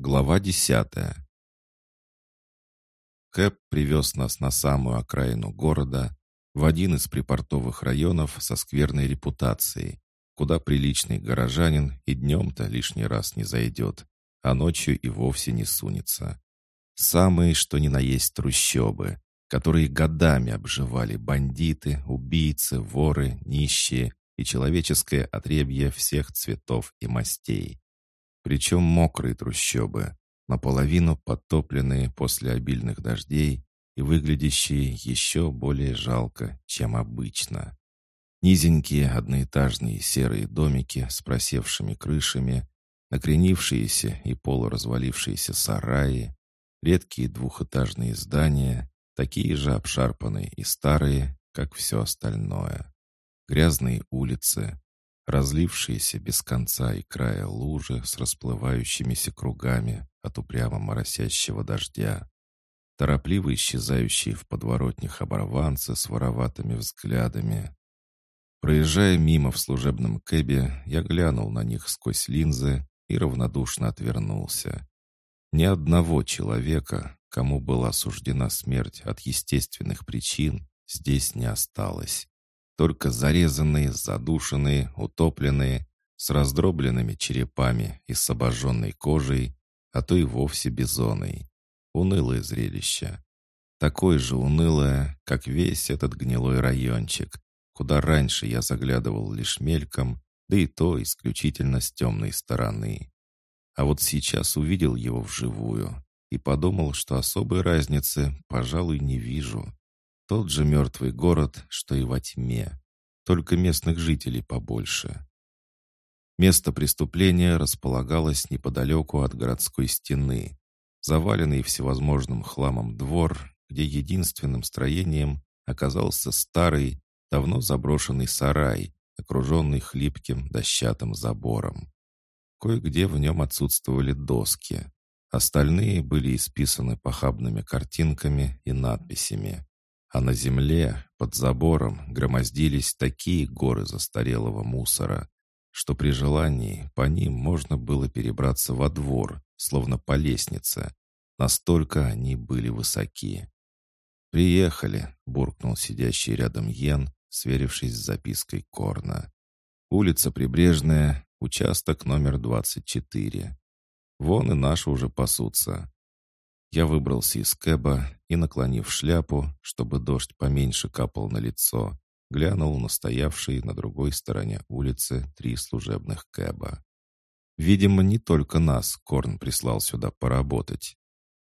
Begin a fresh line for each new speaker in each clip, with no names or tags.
Глава десятая. Кэп привез нас на самую окраину города, в один из припортовых районов со скверной репутацией, куда приличный горожанин и днем-то лишний раз не зайдет, а ночью и вовсе не сунется. Самые, что ни на есть трущобы, которые годами обживали бандиты, убийцы, воры, нищие и человеческое отребье всех цветов и мастей. Причем мокрые трущобы, наполовину подтопленные после обильных дождей и выглядящие еще более жалко, чем обычно. Низенькие одноэтажные серые домики с просевшими крышами, накренившиеся и полуразвалившиеся сараи, редкие двухэтажные здания, такие же обшарпанные и старые, как все остальное. Грязные улицы, разлившиеся без конца и края лужи с расплывающимися кругами от упрямо моросящего дождя, торопливо исчезающие в подворотнях оборванцы с вороватыми взглядами. Проезжая мимо в служебном кэбе, я глянул на них сквозь линзы и равнодушно отвернулся. Ни одного человека, кому была суждена смерть от естественных причин, здесь не осталось. Только зарезанные, задушенные, утопленные, с раздробленными черепами и с обожженной кожей, а то и вовсе бизоной. Унылое зрелище. Такое же унылое, как весь этот гнилой райончик, куда раньше я заглядывал лишь мельком, да и то исключительно с темной стороны. А вот сейчас увидел его вживую и подумал, что особой разницы, пожалуй, не вижу. Тот же мертвый город, что и во тьме, только местных жителей побольше. Место преступления располагалось неподалеку от городской стены, заваленный всевозможным хламом двор, где единственным строением оказался старый, давно заброшенный сарай, окруженный хлипким дощатым забором. Кое-где в нем отсутствовали доски. Остальные были исписаны похабными картинками и надписями. А на земле, под забором, громоздились такие горы застарелого мусора, что при желании по ним можно было перебраться во двор, словно по лестнице. Настолько они были высоки. «Приехали», — буркнул сидящий рядом Йен, сверившись с запиской Корна. «Улица Прибрежная, участок номер 24. Вон и наши уже пасутся». Я выбрался из кэба и, наклонив шляпу, чтобы дождь поменьше капал на лицо, глянул на стоявшие на другой стороне улицы три служебных кэба. Видимо, не только нас Корн прислал сюда поработать.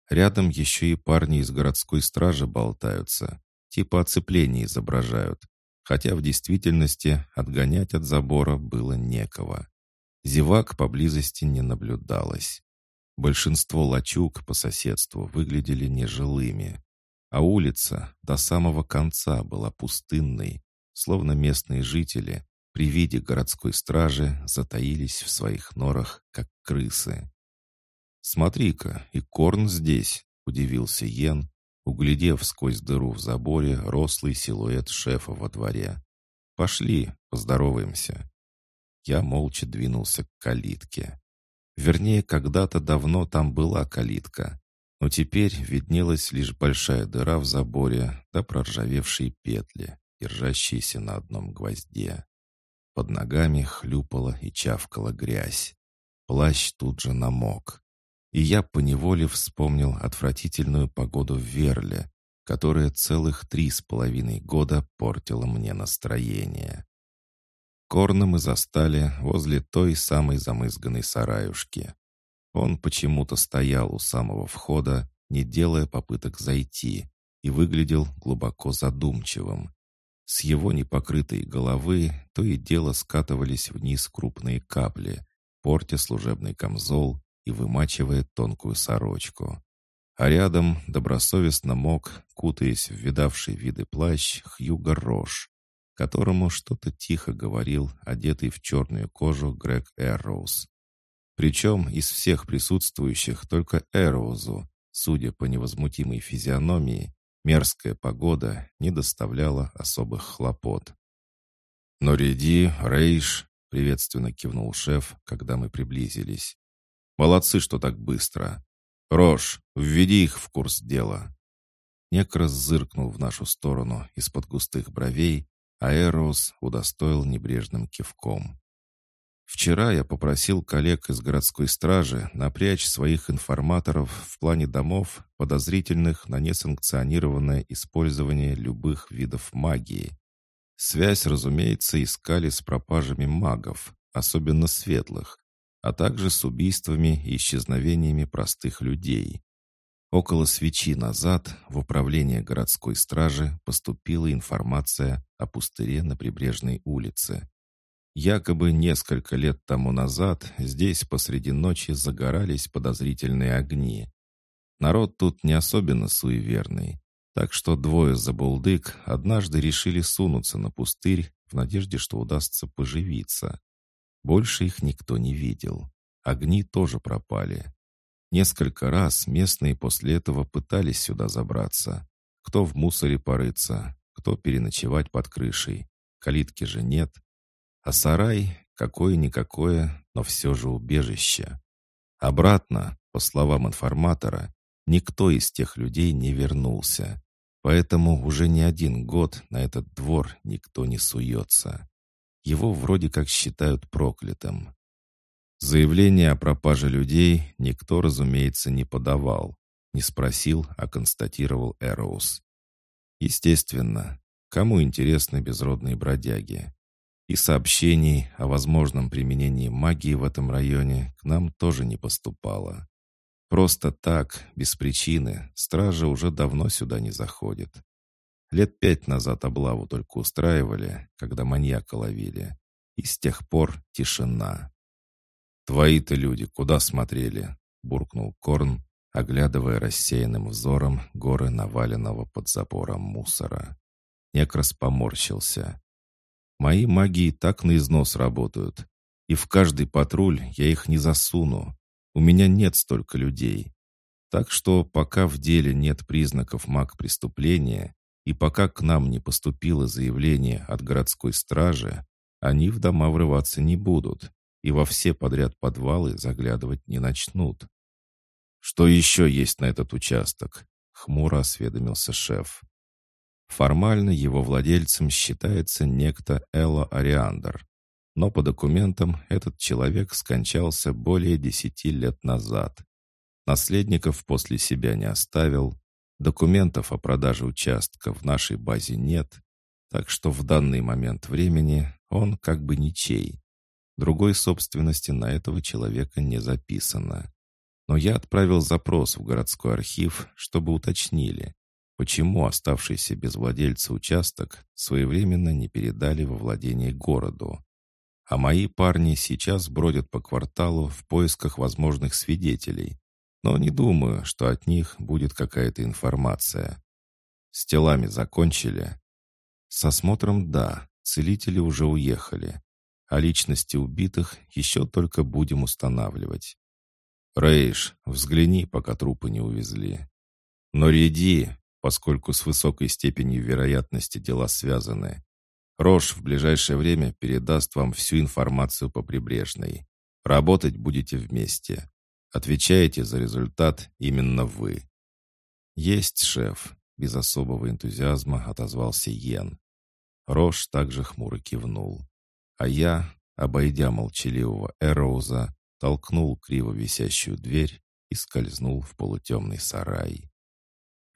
Рядом еще и парни из городской стражи болтаются, типа оцепления изображают, хотя в действительности отгонять от забора было некого. Зевак поблизости не наблюдалось. Большинство лачуг по соседству выглядели нежилыми, а улица до самого конца была пустынной, словно местные жители при виде городской стражи затаились в своих норах, как крысы. «Смотри-ка, и Корн здесь!» — удивился Йен, углядев сквозь дыру в заборе рослый силуэт шефа во дворе. «Пошли, поздороваемся». Я молча двинулся к калитке. Вернее, когда-то давно там была калитка, но теперь виднелась лишь большая дыра в заборе да проржавевшие петли держащиеся на одном гвозде. Под ногами хлюпала и чавкала грязь. Плащ тут же намок. И я поневоле вспомнил отвратительную погоду в Верле, которая целых три с половиной года портила мне настроение. Корна мы застали возле той самой замызганной сараюшки. Он почему-то стоял у самого входа, не делая попыток зайти, и выглядел глубоко задумчивым. С его непокрытой головы то и дело скатывались вниз крупные капли, портя служебный камзол и вымачивая тонкую сорочку. А рядом добросовестно мог, кутаясь в видавший виды плащ, Хьюго Рош, которому что-то тихо говорил одетый в черную кожу Грег Эрроуз. Причем из всех присутствующих только Эрроузу, судя по невозмутимой физиономии, Мерзкая погода не доставляла особых хлопот. «Но Риди, Рейш», — приветственно кивнул шеф, когда мы приблизились. Молодцы, что так быстро. Рош, введи их в курс дела». Некрас зыркнул в нашу сторону из-под густых бровей, а Эроус удостоил небрежным кивком. Вчера я попросил коллег из городской стражи напрячь своих информаторов в плане домов, подозрительных на несанкционированное использование любых видов магии. Связь, разумеется, искали с пропажами магов, особенно светлых, а также с убийствами и исчезновениями простых людей. Около свечи назад в управление городской стражи поступила информация о пустыре на прибрежной улице. Якобы несколько лет тому назад здесь посреди ночи загорались подозрительные огни. Народ тут не особенно суеверный, так что двое забулдык однажды решили сунуться на пустырь в надежде, что удастся поживиться. Больше их никто не видел. Огни тоже пропали. Несколько раз местные после этого пытались сюда забраться. Кто в мусоре порыться, кто переночевать под крышей. Калитки же нет. А сарай какое-никакое, но все же убежище. Обратно, по словам информатора, никто из тех людей не вернулся. Поэтому уже не один год на этот двор никто не суется. Его вроде как считают проклятым. Заявление о пропаже людей никто, разумеется, не подавал. Не спросил, а констатировал Эроус. Естественно, кому интересны безродные бродяги? И сообщений о возможном применении магии в этом районе к нам тоже не поступало. Просто так, без причины, стражи уже давно сюда не заходят. Лет пять назад облаву только устраивали, когда маньяка ловили. И с тех пор тишина. «Твои-то люди куда смотрели?» — буркнул Корн, оглядывая рассеянным взором горы наваленного под забором мусора. Некрас поморщился. Мои магии так на износ работают. И в каждый патруль я их не засуну. У меня нет столько людей. Так что пока в деле нет признаков маг преступления, и пока к нам не поступило заявление от городской стражи, они в дома врываться не будут и во все подряд подвалы заглядывать не начнут. «Что еще есть на этот участок?» — хмуро осведомился шеф. Формально его владельцем считается некто Элло Ариандр. Но по документам этот человек скончался более десяти лет назад. Наследников после себя не оставил, документов о продаже участка в нашей базе нет, так что в данный момент времени он как бы ничей. Другой собственности на этого человека не записано. Но я отправил запрос в городской архив, чтобы уточнили, Почему оставшийся без владельца участок своевременно не передали во владение городу? А мои парни сейчас бродят по кварталу в поисках возможных свидетелей, но не думаю, что от них будет какая-то информация. С телами закончили? С осмотром да, целители уже уехали, а личности убитых еще только будем устанавливать. Рейш, взгляни, пока трупы не увезли. Но Реди, поскольку с высокой степенью вероятности дела связаны. Рош в ближайшее время передаст вам всю информацию по прибрежной. Работать будете вместе. Отвечаете за результат именно вы. Есть, шеф, без особого энтузиазма отозвался Йен. Рош также хмуро кивнул. А я, обойдя молчаливого Эроуза, толкнул криво висящую дверь и скользнул в полутемный сарай.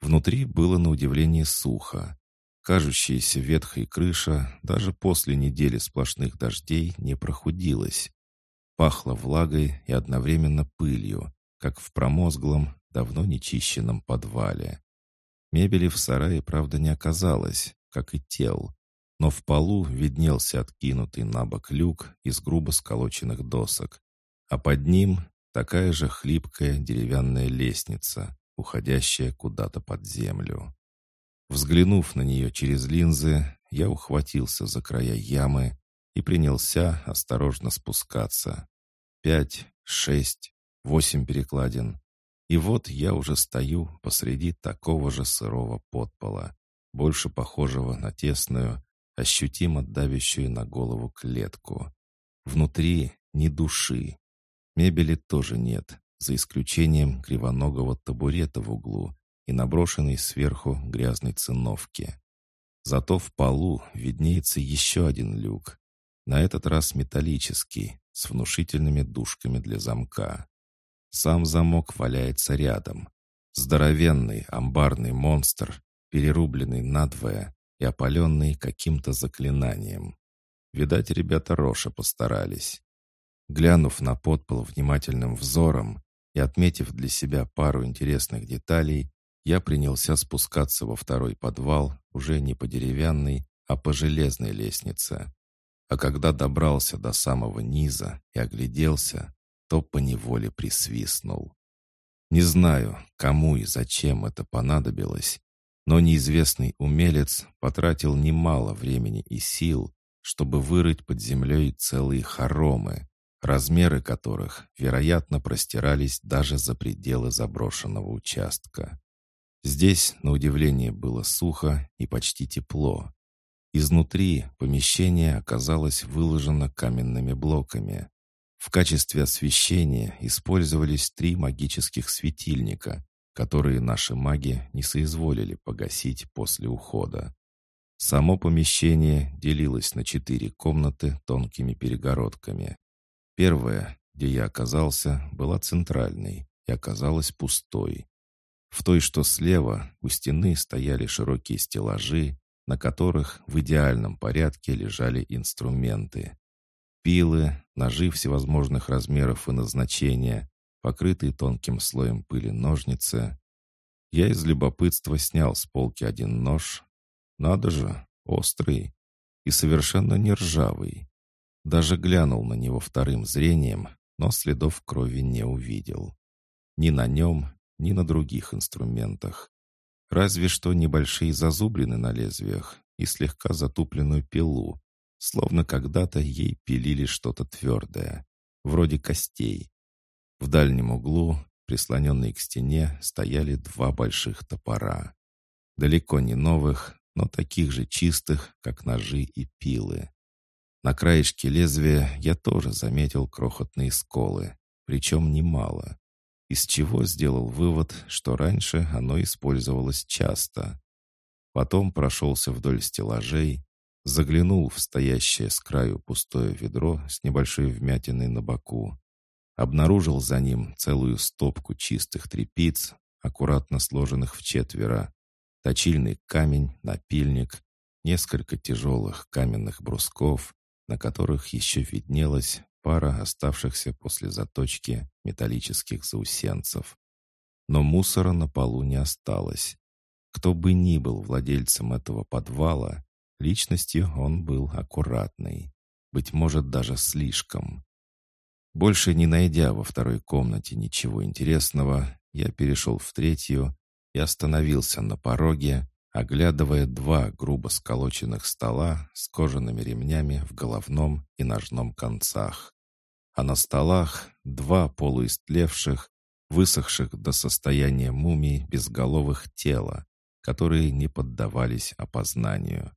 Внутри было на удивление сухо. Кажущаяся ветхой крыша даже после недели сплошных дождей не прохудилась. Пахло влагой и одновременно пылью, как в промозглом, давно нечищенном подвале. Мебели в сарае, правда, не оказалось, как и тел, но в полу виднелся откинутый на бок люк из грубо сколоченных досок, а под ним такая же хлипкая деревянная лестница, уходящая куда-то под землю. Взглянув на нее через линзы, я ухватился за края ямы и принялся осторожно спускаться. Пять, шесть, восемь перекладин. И вот я уже стою посреди такого же сырого подпола, больше похожего на тесную, ощутимо давящую на голову клетку. Внутри ни души. Мебели тоже нет, за исключением кривоногого табурета в углу и наброшенной сверху грязной циновки. Зато в полу виднеется еще один люк, на этот раз металлический, с внушительными дужками для замка. Сам замок валяется рядом. Здоровенный амбарный монстр, перерубленный надвое и опаленный каким-то заклинанием. Видать, ребята Роша постарались. Глянув на подпол внимательным взором и отметив для себя пару интересных деталей, я принялся спускаться во второй подвал уже не по деревянной, а по железной лестнице. А когда добрался до самого низа и огляделся, то поневоле присвистнул. Не знаю, кому и зачем это понадобилось, но неизвестный умелец потратил немало времени и сил, чтобы вырыть под землей целые хоромы, размеры которых, вероятно, простирались даже за пределы заброшенного участка. Здесь, на удивление, было сухо и почти тепло. Изнутри помещение оказалось выложено каменными блоками. В качестве освещения использовались три магических светильника, которые наши маги не соизволили погасить после ухода. Само помещение делилось на четыре комнаты тонкими перегородками. Первая, где я оказался, была центральной и оказалась пустой. В той, что слева, у стены стояли широкие стеллажи, на которых в идеальном порядке лежали инструменты. Пилы, ножи всевозможных размеров и назначения, покрытые тонким слоем пыли ножницы. Я из любопытства снял с полки один нож. Надо же, острый и совершенно не ржавый. Даже глянул на него вторым зрением, но следов крови не увидел. Ни на нем, ни на других инструментах. Разве что небольшие зазубрины на лезвиях и слегка затупленную пилу, словно когда-то ей пилили что-то твердое, вроде костей. В дальнем углу, прислоненные к стене, стояли два больших топора. Далеко не новых, но таких же чистых, как ножи и пилы. На краешке лезвия я тоже заметил крохотные сколы, причем немало из чего сделал вывод, что раньше оно использовалось часто. Потом прошелся вдоль стеллажей, заглянул в стоящее с краю пустое ведро с небольшой вмятиной на боку, обнаружил за ним целую стопку чистых трепиц, аккуратно сложенных в четверо, точильный камень, напильник, несколько тяжелых каменных брусков, на которых еще виднелась пара оставшихся после заточки металлических заусенцев. Но мусора на полу не осталось. Кто бы ни был владельцем этого подвала, личностью он был аккуратный. Быть может, даже слишком. Больше не найдя во второй комнате ничего интересного, я перешел в третью и остановился на пороге, оглядывая два грубо сколоченных стола с кожаными ремнями в головном и ножном концах а на столах два полуистлевших, высохших до состояния мумий безголовых тела, которые не поддавались опознанию.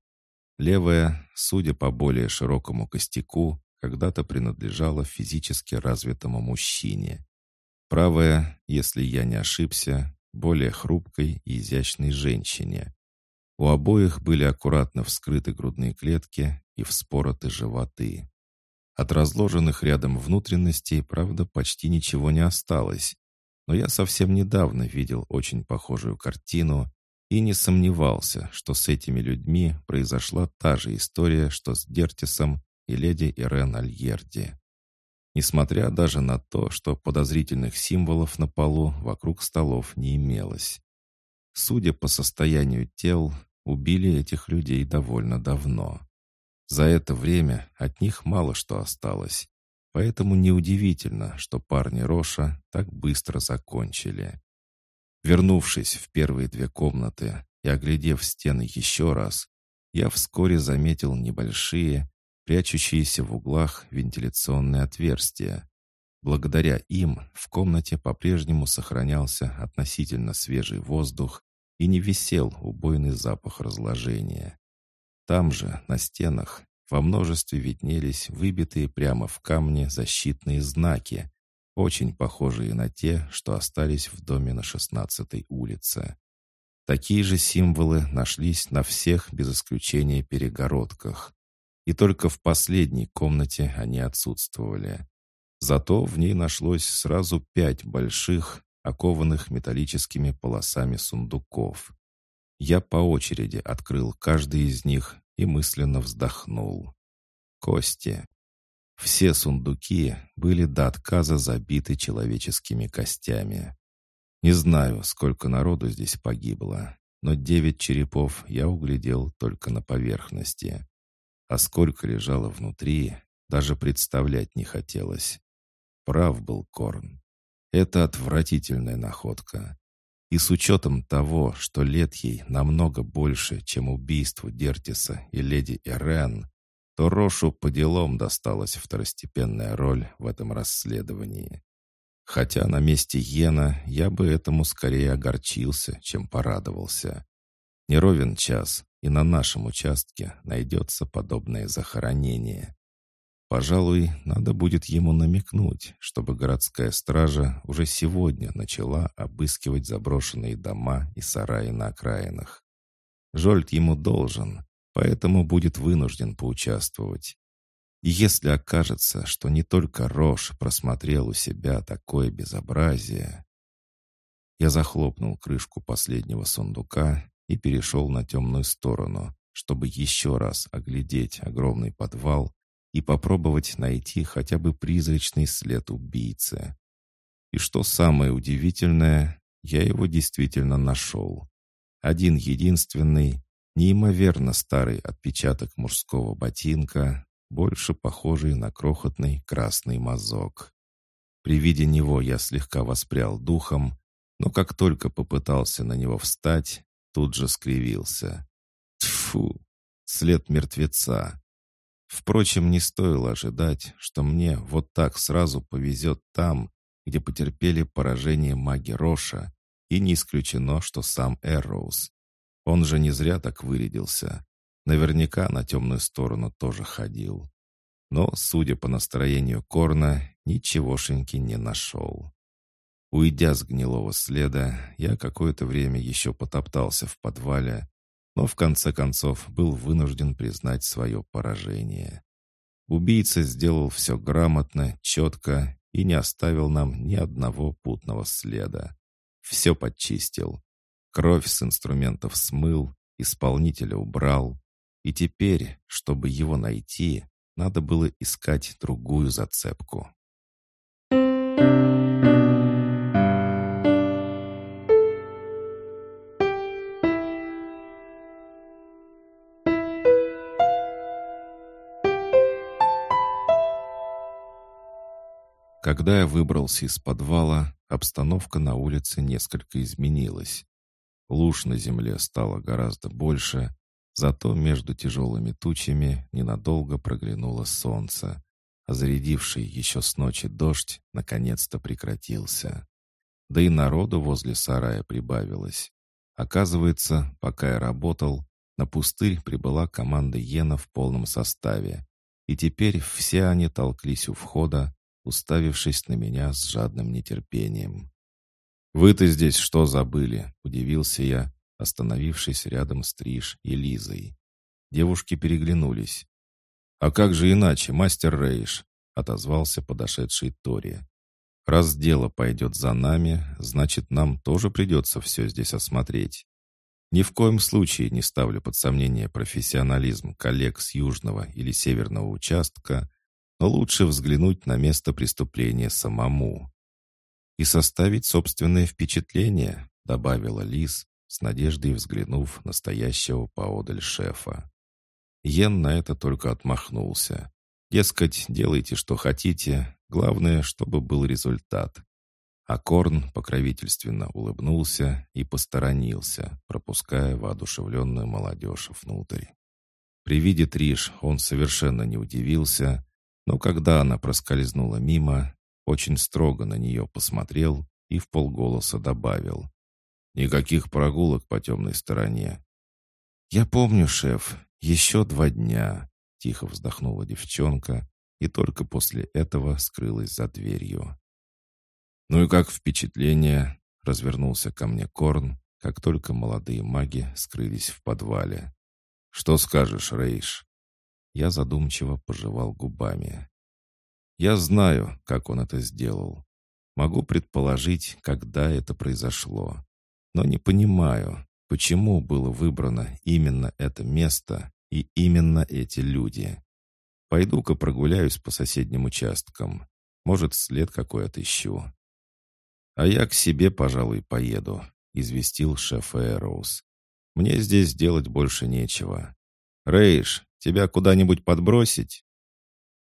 Левая, судя по более широкому костяку, когда-то принадлежала физически развитому мужчине. Правая, если я не ошибся, более хрупкой и изящной женщине. У обоих были аккуратно вскрыты грудные клетки и вспороты животы. От разложенных рядом внутренностей, правда, почти ничего не осталось. Но я совсем недавно видел очень похожую картину и не сомневался, что с этими людьми произошла та же история, что с Дертисом и леди Ирен Альерди. Несмотря даже на то, что подозрительных символов на полу вокруг столов не имелось. Судя по состоянию тел, убили этих людей довольно давно. За это время от них мало что осталось. Поэтому неудивительно, что парни Роша так быстро закончили. Вернувшись в первые две комнаты и оглядев стены еще раз, я вскоре заметил небольшие, прячущиеся в углах вентиляционные отверстия. Благодаря им в комнате по-прежнему сохранялся относительно свежий воздух и не висел убойный запах разложения. Там же, на стенах, во множестве виднелись выбитые прямо в камне защитные знаки, очень похожие на те, что остались в доме на 16-й улице. Такие же символы нашлись на всех без исключения перегородках. И только в последней комнате они отсутствовали. Зато в ней нашлось сразу пять больших, окованных металлическими полосами сундуков. Я по очереди открыл каждый из них и мысленно вздохнул. Кости. Все сундуки были до отказа забиты человеческими костями. Не знаю, сколько народу здесь погибло, но девять черепов я углядел только на поверхности. А сколько лежало внутри, даже представлять не хотелось. Прав был Корн. Это отвратительная находка. И с учетом того, что лет ей намного больше, чем убийству Дертиса и леди Ирен, то Рошу по делам досталась второстепенная роль в этом расследовании. Хотя на месте Йена я бы этому скорее огорчился, чем порадовался. Не ровен час, и на нашем участке найдется подобное захоронение. Пожалуй, надо будет ему намекнуть, чтобы городская стража уже сегодня начала обыскивать заброшенные дома и сараи на окраинах. Жольт ему должен, поэтому будет вынужден поучаствовать. И если окажется, что не только Рош просмотрел у себя такое безобразие... Я захлопнул крышку последнего сундука и перешел на темную сторону, чтобы еще раз оглядеть огромный подвал и попробовать найти хотя бы призрачный след убийцы. И что самое удивительное, я его действительно нашел. Один единственный, неимоверно старый отпечаток мужского ботинка, больше похожий на крохотный красный мазок. При виде него я слегка воспрял духом, но как только попытался на него встать, тут же скривился. Тьфу! След мертвеца. Впрочем, не стоило ожидать, что мне вот так сразу повезет там, где потерпели поражение маги Роша, и не исключено, что сам Эрроуз. Он же не зря так вырядился. Наверняка на темную сторону тоже ходил. Но, судя по настроению Корна, ничегошеньки не нашел. Уйдя с гнилого следа, я какое-то время еще потоптался в подвале, но в конце концов был вынужден признать свое поражение. Убийца сделал все грамотно, четко и не оставил нам ни одного путного следа. Все подчистил. Кровь с инструментов смыл, исполнителя убрал. И теперь, чтобы его найти, надо было искать другую зацепку. Когда я выбрался из подвала, обстановка на улице несколько изменилась. Луж на земле стало гораздо больше, зато между тяжелыми тучами ненадолго проглянуло солнце, а зарядивший еще с ночи дождь наконец-то прекратился. Да и народу возле сарая прибавилось. Оказывается, пока я работал, на пустырь прибыла команда Йена в полном составе, и теперь все они толклись у входа, уставившись на меня с жадным нетерпением. «Вы-то здесь что забыли?» — удивился я, остановившись рядом с Триш и Лизой. Девушки переглянулись. «А как же иначе, мастер Рейш?» — отозвался подошедший Тори. «Раз дело пойдет за нами, значит, нам тоже придется все здесь осмотреть. Ни в коем случае не ставлю под сомнение профессионализм коллег с южного или северного участка, лучше взглянуть на место преступления самому. «И составить собственное впечатление», — добавила Лиз, с надеждой взглянув на стоящего поодаль шефа. Йен на это только отмахнулся. Дескать, делайте, что хотите, главное, чтобы был результат. А Корн покровительственно улыбнулся и посторонился, пропуская воодушевленную молодежь внутрь. При виде Триш он совершенно не удивился, но когда она проскользнула мимо, очень строго на нее посмотрел и в полголоса добавил. «Никаких прогулок по темной стороне». «Я помню, шеф, еще два дня», — тихо вздохнула девчонка и только после этого скрылась за дверью. «Ну и как впечатление?» — развернулся ко мне Корн, как только молодые маги скрылись в подвале. «Что скажешь, Рейш?» Я задумчиво пожевал губами. «Я знаю, как он это сделал. Могу предположить, когда это произошло. Но не понимаю, почему было выбрано именно это место и именно эти люди. Пойду-ка прогуляюсь по соседним участкам. Может, след какой отыщу. «А я к себе, пожалуй, поеду», — известил шеф Эроуз. «Мне здесь делать больше нечего. Рейш, тебя куда-нибудь подбросить?»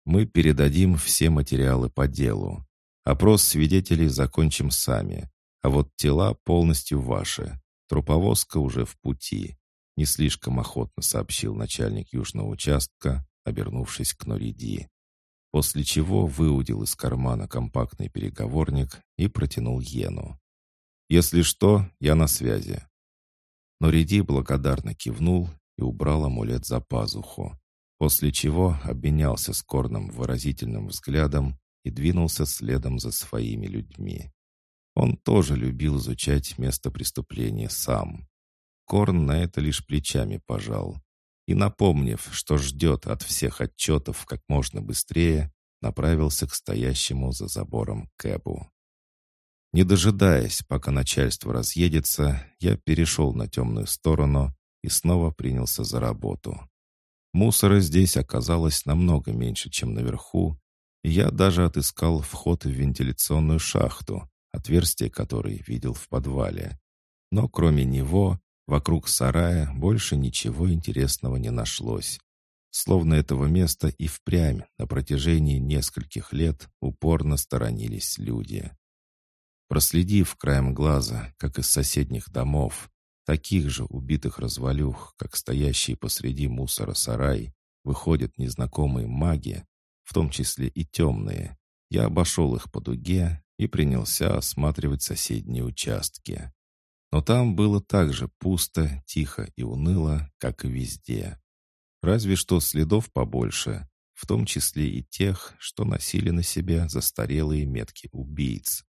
«Мы передадим все материалы по делу. Опрос свидетелей закончим сами, а вот тела полностью ваши. Труповозка уже в пути», — не слишком охотно сообщил начальник южного участка, обернувшись к Нориди после чего выудил из кармана компактный переговорник и протянул Йену. «Если что, я на связи». Но Риди благодарно кивнул и убрал амулет за пазуху, после чего обменялся с Корном выразительным взглядом и двинулся следом за своими людьми. Он тоже любил изучать место преступления сам. Корн на это лишь плечами пожал и, напомнив, что ждет от всех отчетов как можно быстрее, направился к стоящему за забором Кэбу. Не дожидаясь, пока начальство разъедется, я перешел на темную сторону и снова принялся за работу. Мусора здесь оказалось намного меньше, чем наверху, и я даже отыскал вход в вентиляционную шахту, отверстие которой видел в подвале. Но кроме него Вокруг сарая больше ничего интересного не нашлось. Словно этого места и впрямь на протяжении нескольких лет упорно сторонились люди. Проследив краем глаза, как из соседних домов, таких же убитых развалюх, как стоящий посреди мусора сарай, выходят незнакомые маги, в том числе и темные, я обошел их по дуге и принялся осматривать соседние участки. Но там было так же пусто, тихо и уныло, как и везде. Разве что следов побольше, в том числе и тех, что носили на себе застарелые метки убийц.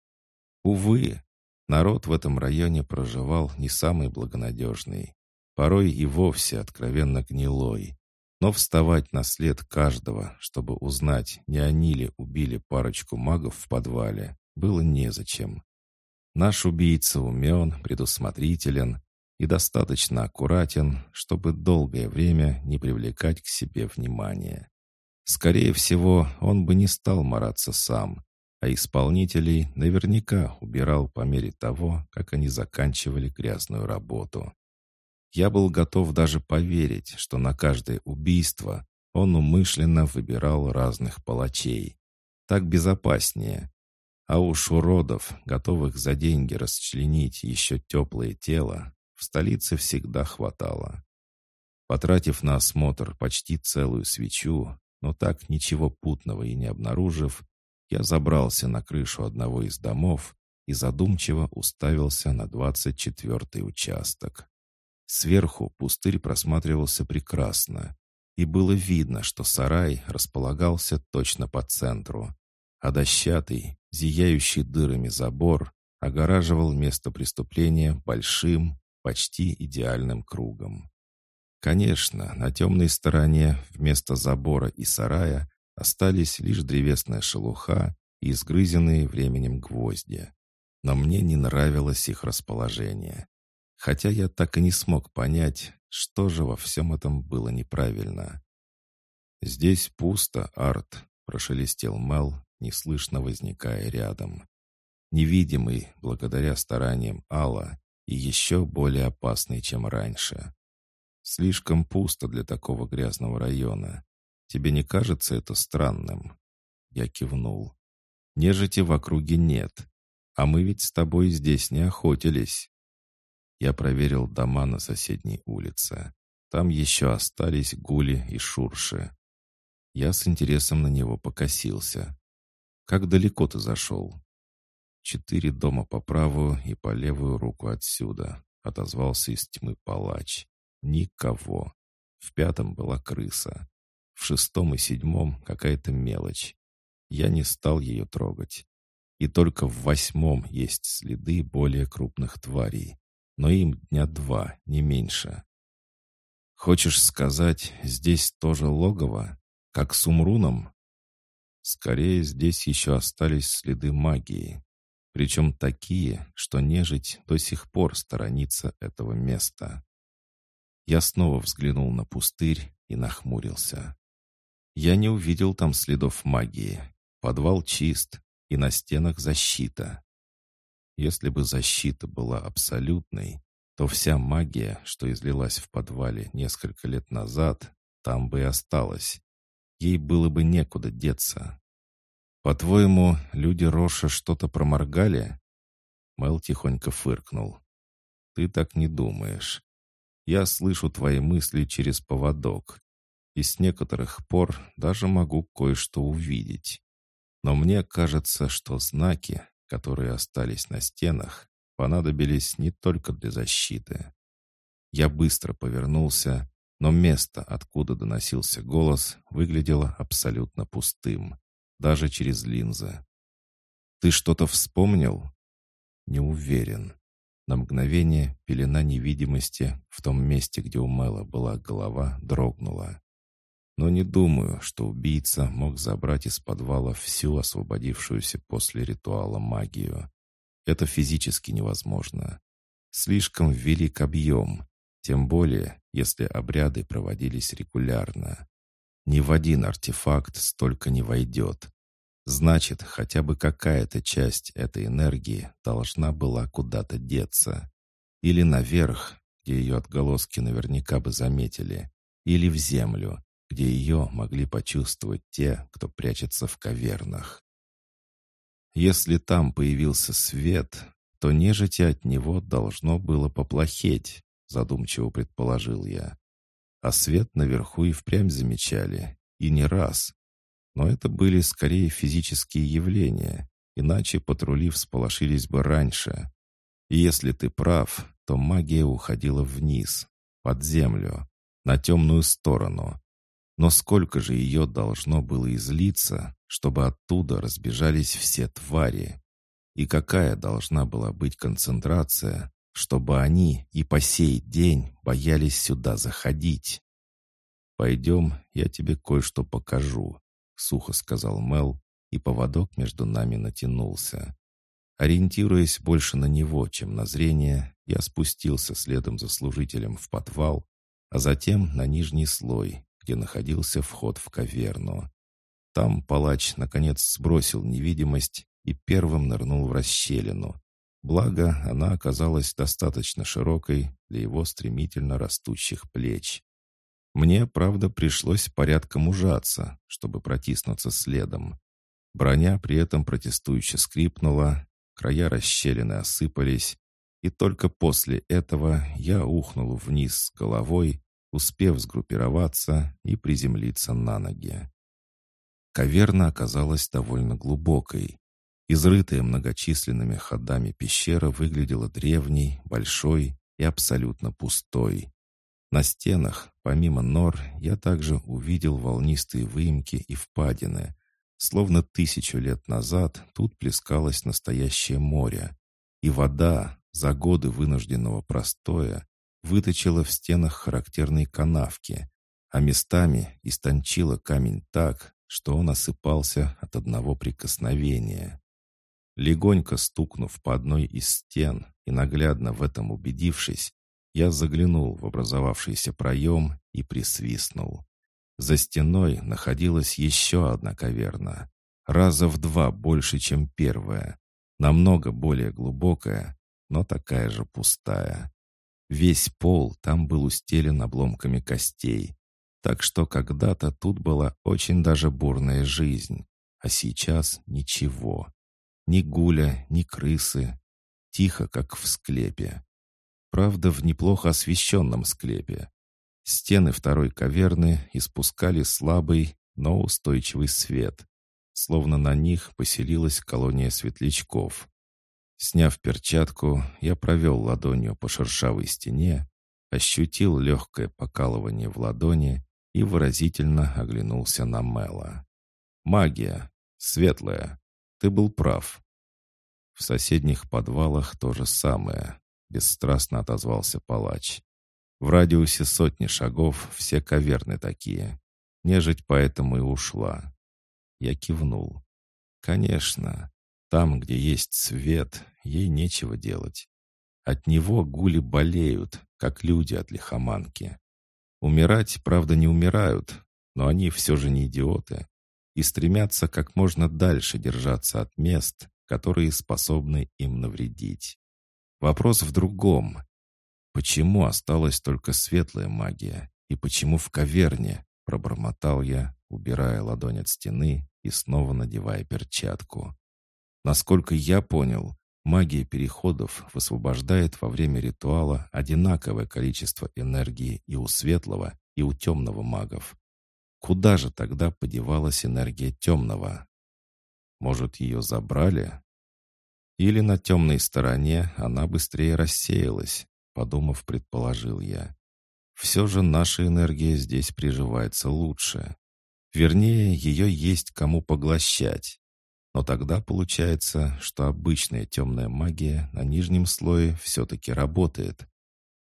Увы, народ в этом районе проживал не самый благонадежный, порой и вовсе откровенно гнилой. Но вставать на след каждого, чтобы узнать, не они ли убили парочку магов в подвале, было незачем. Наш убийца умен, предусмотрителен и достаточно аккуратен, чтобы долгое время не привлекать к себе внимания. Скорее всего, он бы не стал мараться сам, а исполнителей наверняка убирал по мере того, как они заканчивали грязную работу. Я был готов даже поверить, что на каждое убийство он умышленно выбирал разных палачей. Так безопаснее, а уж уродов, готовых за деньги расчленить еще теплое тело, в столице всегда хватало. Потратив на осмотр почти целую свечу, но так ничего путного и не обнаружив, я забрался на крышу одного из домов и задумчиво уставился на двадцать четвертый участок. Сверху пустырь просматривался прекрасно, и было видно, что сарай располагался точно по центру, а дощатый, зияющий дырами забор огораживал место преступления большим, почти идеальным кругом. Конечно, на темной стороне вместо забора и сарая остались лишь древесная шелуха и изгрызенные временем гвозди. Но мне не нравилось их расположение. Хотя я так и не смог понять, что же во всем этом было неправильно. «Здесь пусто, Арт», — прошелестел Мел, неслышно возникая рядом. Невидимый, благодаря стараниям Алла, и еще более опасный, чем раньше. Слишком пусто для такого грязного района. Тебе не кажется это странным?» Я кивнул. «Нежити в округе нет, а мы ведь с тобой здесь не охотились». Я проверил дома на соседней улице. Там еще остались гули и шурши. Я с интересом на него покосился. «Как далеко ты зашел?» «Четыре дома по правую и по левую руку отсюда», — отозвался из тьмы палач. «Никого. В пятом была крыса. В шестом и седьмом какая-то мелочь. Я не стал ее трогать. и только в восьмом есть следы более крупных тварей, но им дня два, не меньше. Хочешь сказать, здесь тоже логово, как с Умруном? Скорее, здесь еще остались следы магии, причем такие, что нежить до сих пор сторонится этого места. Я снова взглянул на пустырь и нахмурился. Я не увидел там следов магии. Подвал чист, и на стенах защита. Если бы защита была абсолютной, то вся магия, что излилась в подвале несколько лет назад, там бы и осталась. Ей было бы некуда деться. «По-твоему, люди Роша что-то проморгали?» Мэл тихонько фыркнул. «Ты так не думаешь. Я слышу твои мысли через поводок, и с некоторых пор даже могу кое-что увидеть. Но мне кажется, что знаки, которые остались на стенах, понадобились не только для защиты. Я быстро повернулся, но место, откуда доносился голос, выглядело абсолютно пустым, даже через линзы. «Ты что-то вспомнил?» «Не уверен». На мгновение пелена невидимости в том месте, где у Мэла была голова, дрогнула. Но не думаю, что убийца мог забрать из подвала всю освободившуюся после ритуала магию. Это физически невозможно. Слишком велик объем, тем более, если обряды проводились регулярно. Ни в один артефакт столько не войдет. Значит, хотя бы какая-то часть этой энергии должна была куда-то деться. Или наверх, где ее отголоски наверняка бы заметили, или в землю, где ее могли почувствовать те, кто прячется в кавернах. Если там появился свет, то нежити от него должно было поплохеть, задумчиво предположил я. А свет наверху и впрямь замечали, и не раз. Но это были скорее физические явления, иначе патрули всполошились бы раньше. И если ты прав, то магия уходила вниз, под землю, на темную сторону, но сколько же ее должно было излиться, чтобы оттуда разбежались все твари? И какая должна была быть концентрация, чтобы они и по сей день боялись сюда заходить? «Пойдем, я тебе кое-что покажу», — сухо сказал Мел, и поводок между нами натянулся. Ориентируясь больше на него, чем на зрение, я спустился следом за служителем в подвал, а затем на нижний слой, где находился вход в каверну. Там палач, наконец, сбросил невидимость и первым нырнул в расщелину. Благо, она оказалась достаточно широкой для его стремительно растущих плеч. Мне, правда, пришлось порядком ужаться, чтобы протиснуться следом. Броня при этом протестующе скрипнула, края расщелины осыпались, и только после этого я ухнул вниз головой успев сгруппироваться и приземлиться на ноги. Каверна оказалась довольно глубокой. Изрытая многочисленными ходами пещера выглядела древней, большой и абсолютно пустой. На стенах, помимо нор, я также увидел волнистые выемки и впадины. Словно тысячу лет назад тут плескалось настоящее море. И вода, за годы вынужденного простоя, выточила в стенах характерные канавки, а местами истончила камень так, что он осыпался от одного прикосновения. Легонько стукнув по одной из стен и наглядно в этом убедившись, я заглянул в образовавшийся проем и присвистнул. За стеной находилась еще одна каверна, раза в два больше, чем первая, намного более глубокая, но такая же пустая. Весь пол там был устелен обломками костей. Так что когда-то тут была очень даже бурная жизнь. А сейчас ничего. Ни гуля, ни крысы. Тихо, как в склепе. Правда, в неплохо освещенном склепе. Стены второй каверны испускали слабый, но устойчивый свет. Словно на них поселилась колония светлячков. Сняв перчатку, я провел ладонью по шершавой стене, ощутил легкое покалывание в ладони и выразительно оглянулся на Мела. «Магия. Светлая. Ты был прав. В соседних подвалах то же самое, бесстрастно отозвался палач. В радиусе сотни шагов все каверны такие. Нежить поэтому и ушла. Я кивнул. Конечно, там, где есть свет, ей нечего делать. От него гули болеют, как люди от лихоманки. Умирать, правда, не умирают, но они все же не идиоты и стремятся как можно дальше держаться от мест, которые способны им навредить. Вопрос в другом. Почему осталась только светлая магия? И почему в каверне? Пробормотал я, убирая ладонь от стены и снова надевая перчатку. Насколько я понял, магия переходов высвобождает во время ритуала одинаковое количество энергии и у светлого, и у темного магов. Куда же тогда подевалась энергия темного? Может, ее забрали? Или на темной стороне она быстрее рассеялась, подумав, предположил я. Все же наша энергия здесь приживается лучше. Вернее, ее есть кому поглощать. Но тогда получается, что обычная темная магия на нижнем слое все-таки работает.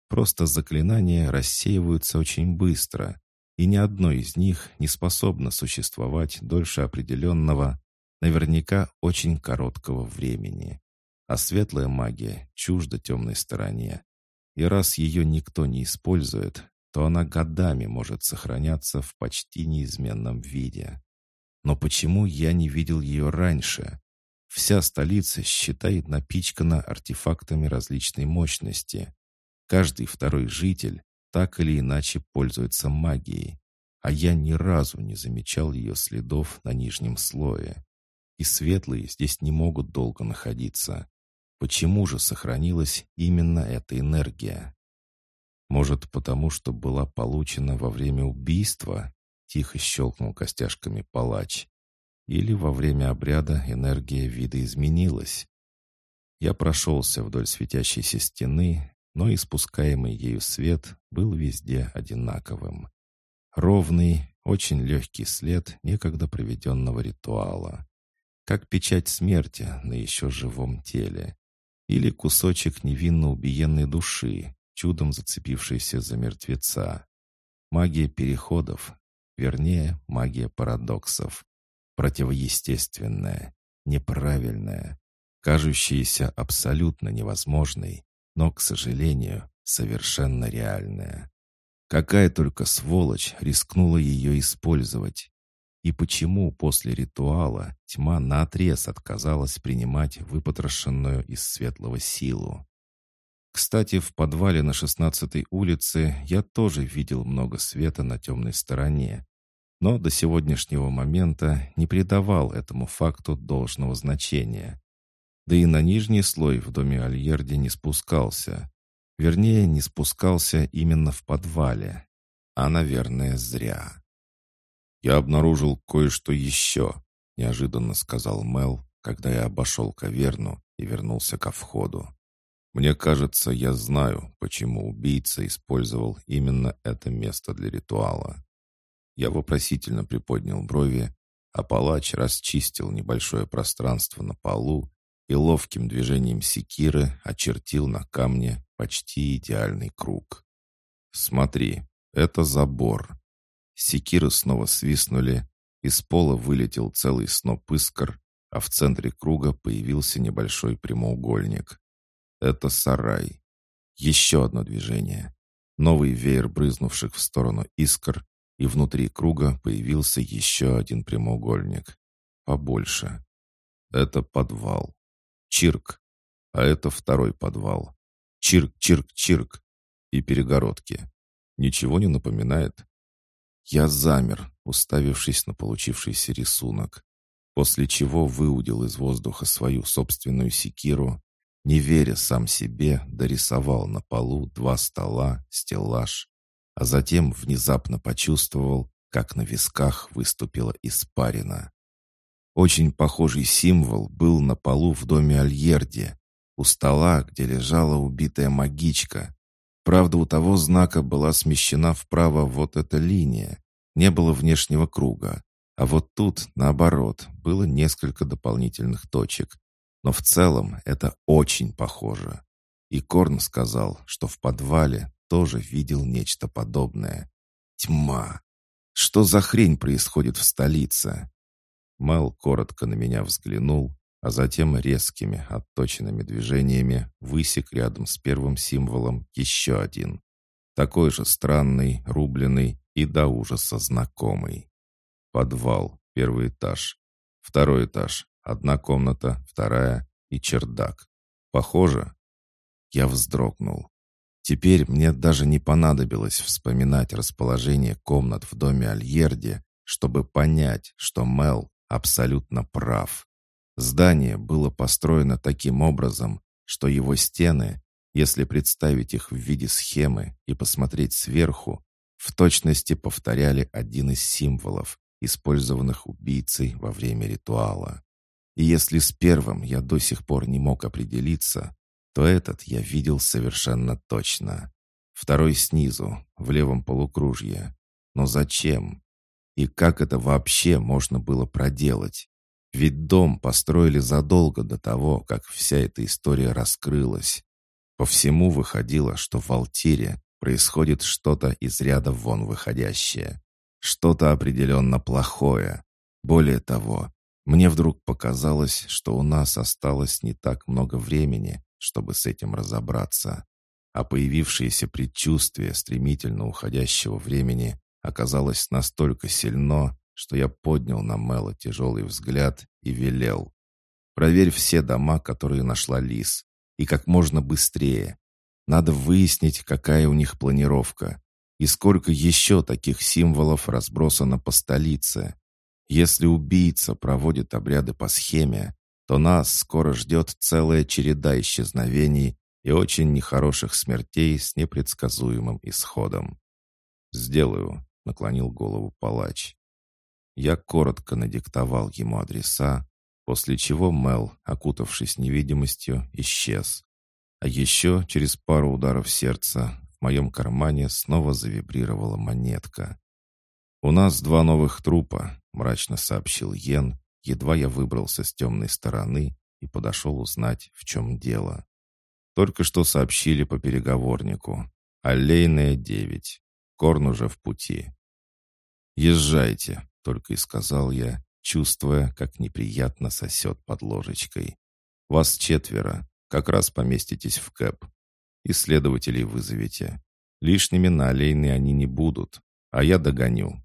Просто заклинания рассеиваются очень быстро, и ни одно из них не способно существовать дольше определенного, наверняка очень короткого времени. А светлая магия чужда темной стороне. И раз ее никто не использует, то она годами может сохраняться в почти неизменном виде. Но почему я не видел ее раньше? Вся столица, считает напичкана артефактами различной мощности. Каждый второй житель так или иначе пользуется магией, а я ни разу не замечал ее следов на нижнем слое. И светлые здесь не могут долго находиться. Почему же сохранилась именно эта энергия? Может, потому что была получена во время убийства? Тихо щелкнул костяшками палач. Или во время обряда энергия вида изменилась? Я прошелся вдоль светящейся стены, но испускаемый ею свет был везде одинаковым. Ровный, очень легкий след некогда проведенного ритуала. Как печать смерти на еще живом теле. Или кусочек невинно убиенной души, чудом зацепившейся за мертвеца. Магия переходов, вернее, магия парадоксов. Противоестественная, неправильная, кажущаяся абсолютно невозможной, но, к сожалению, совершенно реальная. Какая только сволочь рискнула ее использовать. И почему после ритуала тьма наотрез отказалась принимать выпотрошенную из светлого силу? Кстати, в подвале на шестнадцатой улице я тоже видел много света на темной стороне, но до сегодняшнего момента не придавал этому факту должного значения. Да и на нижний слой в доме Альерди не спускался. Вернее, не спускался именно в подвале. А, наверное, зря. «Я обнаружил кое-что еще», — неожиданно сказал Мел, когда я обошел каверну и вернулся ко входу. «Мне кажется, я знаю, почему убийца использовал именно это место для ритуала». Я вопросительно приподнял брови, а палач расчистил небольшое пространство на полу и ловким движением секиры очертил на камне почти идеальный круг. «Смотри, это забор». Секиры снова свистнули, из пола вылетел целый сноп искр, а в центре круга появился небольшой прямоугольник. Это сарай. Еще одно движение. Новый веер брызнувших в сторону искр, и внутри круга появился еще один прямоугольник. Побольше. Это подвал. Чирк. А это второй подвал. Чирк, чирк, чирк. И перегородки. Ничего не напоминает? Я замер, уставившись на получившийся рисунок, после чего выудил из воздуха свою собственную секиру, не веря сам себе, дорисовал на полу два стола, стеллаж, а затем внезапно почувствовал, как на висках выступила испарина. Очень похожий символ был на полу в доме Альерди, у стола, где лежала убитая магичка. Правда, у того знака была смещена вправо вот эта линия, не было внешнего круга. А вот тут, наоборот, было несколько дополнительных точек. Но в целом это очень похоже. И Корн сказал, что в подвале тоже видел нечто подобное. Тьма. Что за хрень происходит в столице? Мэл коротко на меня взглянул, а затем резкими, отточенными движениями высек рядом с первым символом еще один. Такой же странный, рубленый и до ужаса знакомый. Подвал, первый этаж. Второй этаж, одна комната, вторая и чердак. Похоже? Я вздрогнул. Теперь мне даже не понадобилось вспоминать расположение комнат в доме Альерди, чтобы понять, что Мел абсолютно прав. Здание было построено таким образом, что его стены, если представить их в виде схемы и посмотреть сверху, в точности повторяли один из символов, использованных убийцей во время ритуала. И если с первым я до сих пор не мог определиться, то этот я видел совершенно точно. Второй снизу, в левом полукружье. Но зачем? И как это вообще можно было проделать? Ведь дом построили задолго до того, как вся эта история раскрылась. По всему выходило, что в Алтире происходит что-то из ряда вон выходящее. Что-то определенно плохое. Более того, мне вдруг показалось, что у нас осталось не так много времени, чтобы с этим разобраться. А появившееся предчувствие стремительно уходящего времени оказалось настолько сильно, что я поднял на Мэла тяжелый взгляд и велел. «Проверь все дома, которые нашла Лис, и как можно быстрее. Надо выяснить, какая у них планировка, и сколько еще таких символов разбросано по столице. Если убийца проводит обряды по схеме, то нас скоро ждет целая череда исчезновений и очень нехороших смертей с непредсказуемым исходом. «Сделаю», — наклонил голову палач. Я коротко надиктовал ему адреса, после чего Мел, окутавшись невидимостью, исчез. А еще через пару ударов сердца в моем кармане снова завибрировала монетка. «У нас два новых трупа», — мрачно сообщил Йен, едва я выбрался с темной стороны и подошел узнать, в чем дело. Только что сообщили по переговорнику. Аллейная 9. Корн уже в пути. «Езжайте», — только и сказал я, чувствуя, как неприятно сосет под ложечкой. «Вас четверо. Как раз поместитесь в кэп. Исследователей вызовите. Лишними на аллейной они не будут, а я догоню.